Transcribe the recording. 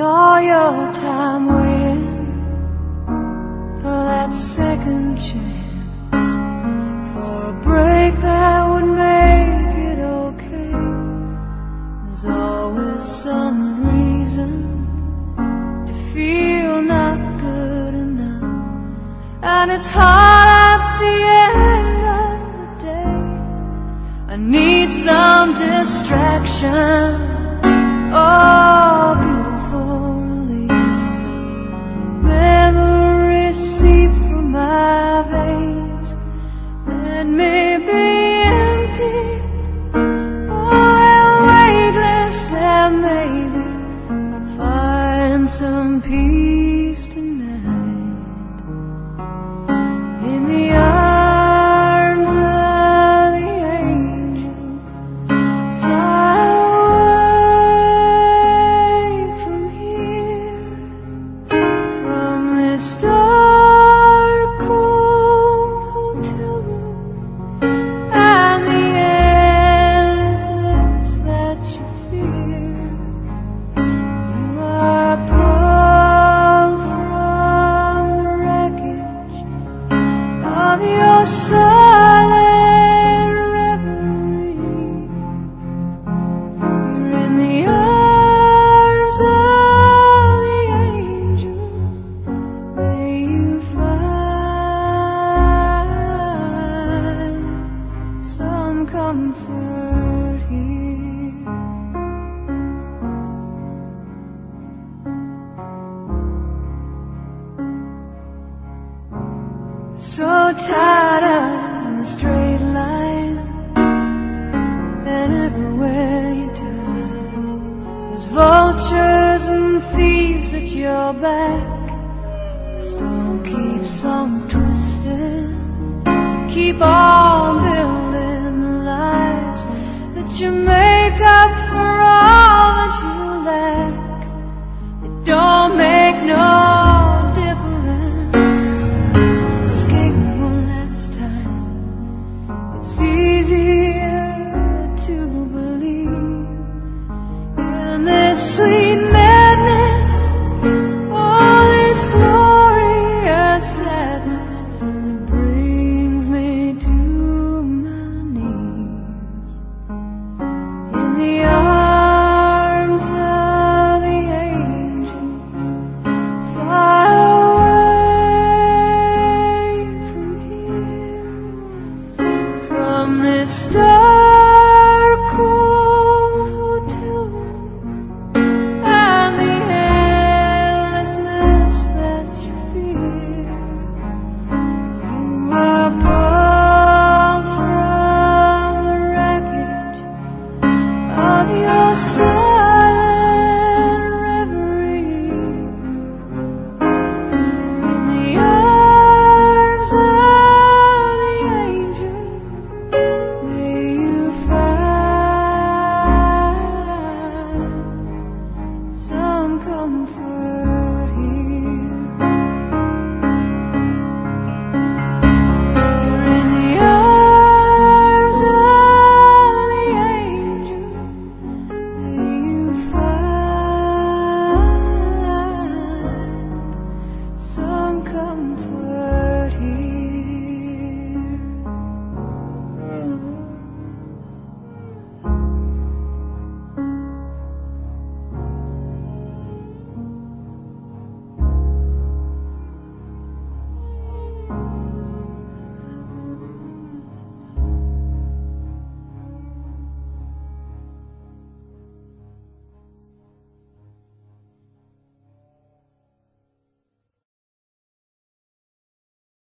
all your time waiting for that second chance, for a break that would make it okay. There's always some reason to feel not good enough, and it's hard at the end of the day. I need some distraction. Oh, your silent reverie. You're a straight line. And everywhere you turn There's vultures and thieves at your back. The storm keeps on twisting. Keep on building the lies That you made. comfort.